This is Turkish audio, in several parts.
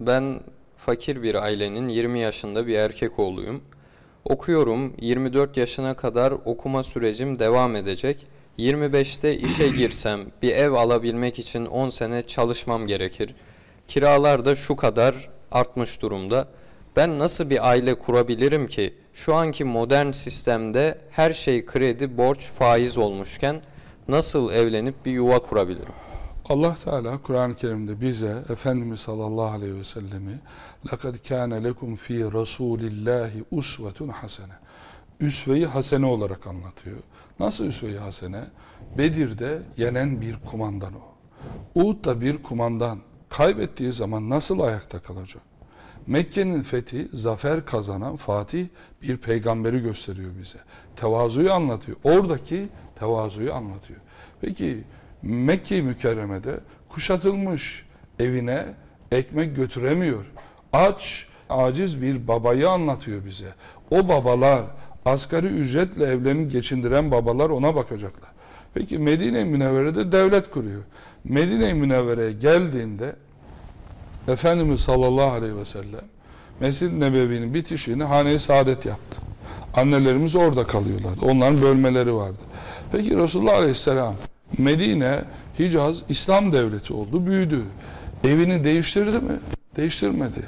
Ben fakir bir ailenin 20 yaşında bir erkek oğluyum. Okuyorum, 24 yaşına kadar okuma sürecim devam edecek. 25'te işe girsem bir ev alabilmek için 10 sene çalışmam gerekir. Kiralar da şu kadar artmış durumda. Ben nasıl bir aile kurabilirim ki? Şu anki modern sistemde her şey kredi, borç, faiz olmuşken nasıl evlenip bir yuva kurabilirim? Allah Teala Kur'an-ı Kerim'de bize Efendimiz sallallahu aleyhi ve sellemi لَقَدْ كَانَ لَكُمْ ف۪ي رَسُولِ اللّٰهِ اُسْوَةٌ hasene Üsve-i hasene olarak anlatıyor. Nasıl üsve-i hasene? Bedir'de yenen bir kumandan o. Uhud'da bir kumandan kaybettiği zaman nasıl ayakta kalacak? Mekke'nin fethi, zafer kazanan Fatih bir peygamberi gösteriyor bize. Tevazuyu anlatıyor. Oradaki tevazuyu anlatıyor. Peki Mekke-i Mükerreme'de kuşatılmış evine ekmek götüremiyor. Aç, aciz bir babayı anlatıyor bize. O babalar, asgari ücretle evlerini geçindiren babalar ona bakacaklar. Peki Medine-i Münevvere'de devlet kuruyor. Medine-i Münevvere'ye geldiğinde Efendimiz sallallahu aleyhi ve sellem Mescid-i Nebevi'nin bitişini hane-i saadet yaptı. Annelerimiz orada kalıyorlardı. Onların bölmeleri vardı. Peki Resulullah aleyhisselam Medine, Hicaz İslam devleti oldu, büyüdü. Evini değiştirdi mi? Değiştirmedi.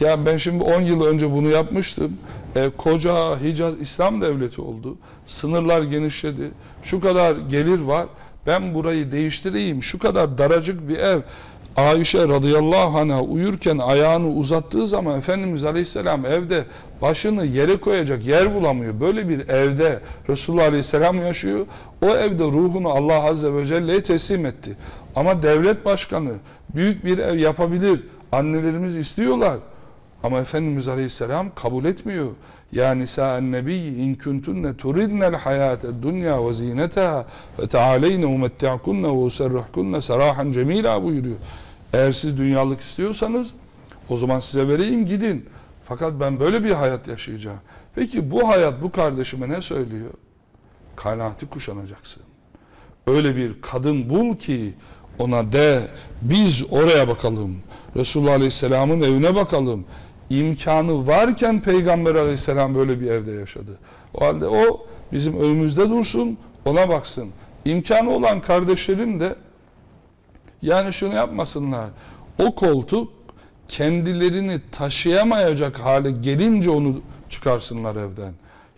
Ya ben şimdi 10 yıl önce bunu yapmıştım. E, koca Hicaz İslam devleti oldu. Sınırlar genişledi. Şu kadar gelir var. Ben burayı değiştireyim. Şu kadar daracık bir ev. Ayşe radıyallahu anh'a uyurken ayağını uzattığı zaman Efendimiz aleyhisselam evde başını yere koyacak yer bulamıyor. Böyle bir evde Resulullah aleyhisselam yaşıyor. O evde ruhunu Allah azze ve celle'ye teslim etti. Ama devlet başkanı büyük bir ev yapabilir. Annelerimiz istiyorlar. Ama Efendimiz Aleyhisselam kabul etmiyor. Ya nisa'en nebiyyi in kuntunne turidnel hayate dünya ve zinetaha ve tealeyne umetti'kunne ve userruhkunne serahan cemila buyuruyor. Eğer siz dünyalık istiyorsanız o zaman size vereyim gidin. Fakat ben böyle bir hayat yaşayacağım. Peki bu hayat bu kardeşime ne söylüyor? Kanaati kuşanacaksın. Öyle bir kadın bul ki ona de biz oraya bakalım. Resulullah Aleyhisselam'ın evine bakalım. İmkanı varken Peygamber Aleyhisselam böyle bir evde yaşadı. O halde o bizim önümüzde dursun, ona baksın. İmkanı olan kardeşlerim de yani şunu yapmasınlar. O koltuk kendilerini taşıyamayacak hale gelince onu çıkarsınlar evden.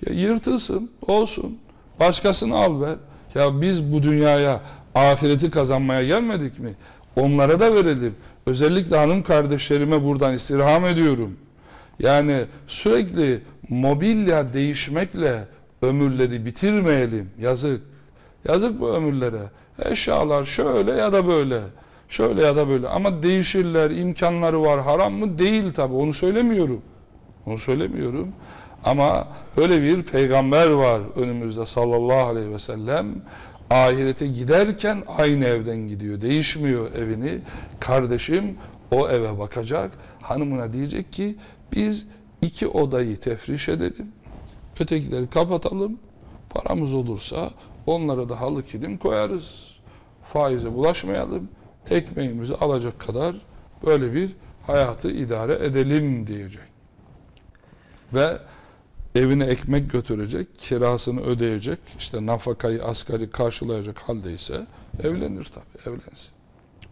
Ya yırtılsın, olsun. Başkasını al ver. Ya biz bu dünyaya ahireti kazanmaya gelmedik mi? Onlara da verelim. Özellikle hanım kardeşlerime buradan istirham ediyorum. Yani sürekli mobilya değişmekle ömürleri bitirmeyelim. Yazık. Yazık bu ömürlere. Eşyalar şöyle ya da böyle. Şöyle ya da böyle. Ama değişirler, imkanları var. Haram mı? Değil tabi. Onu söylemiyorum. Onu söylemiyorum. Ama öyle bir peygamber var önümüzde sallallahu aleyhi ve sellem. Ahirete giderken aynı evden gidiyor. Değişmiyor evini. Kardeşim o eve bakacak. Hanımına diyecek ki biz iki odayı tefriş edelim. Ötekileri kapatalım. Paramız olursa onlara da halı kilim koyarız. Faize bulaşmayalım. Ekmeğimizi alacak kadar böyle bir hayatı idare edelim diyecek. Ve evine ekmek götürecek, kirasını ödeyecek, işte nafakayı asgari karşılayacak haldeyse evlenir tabii, evlensin.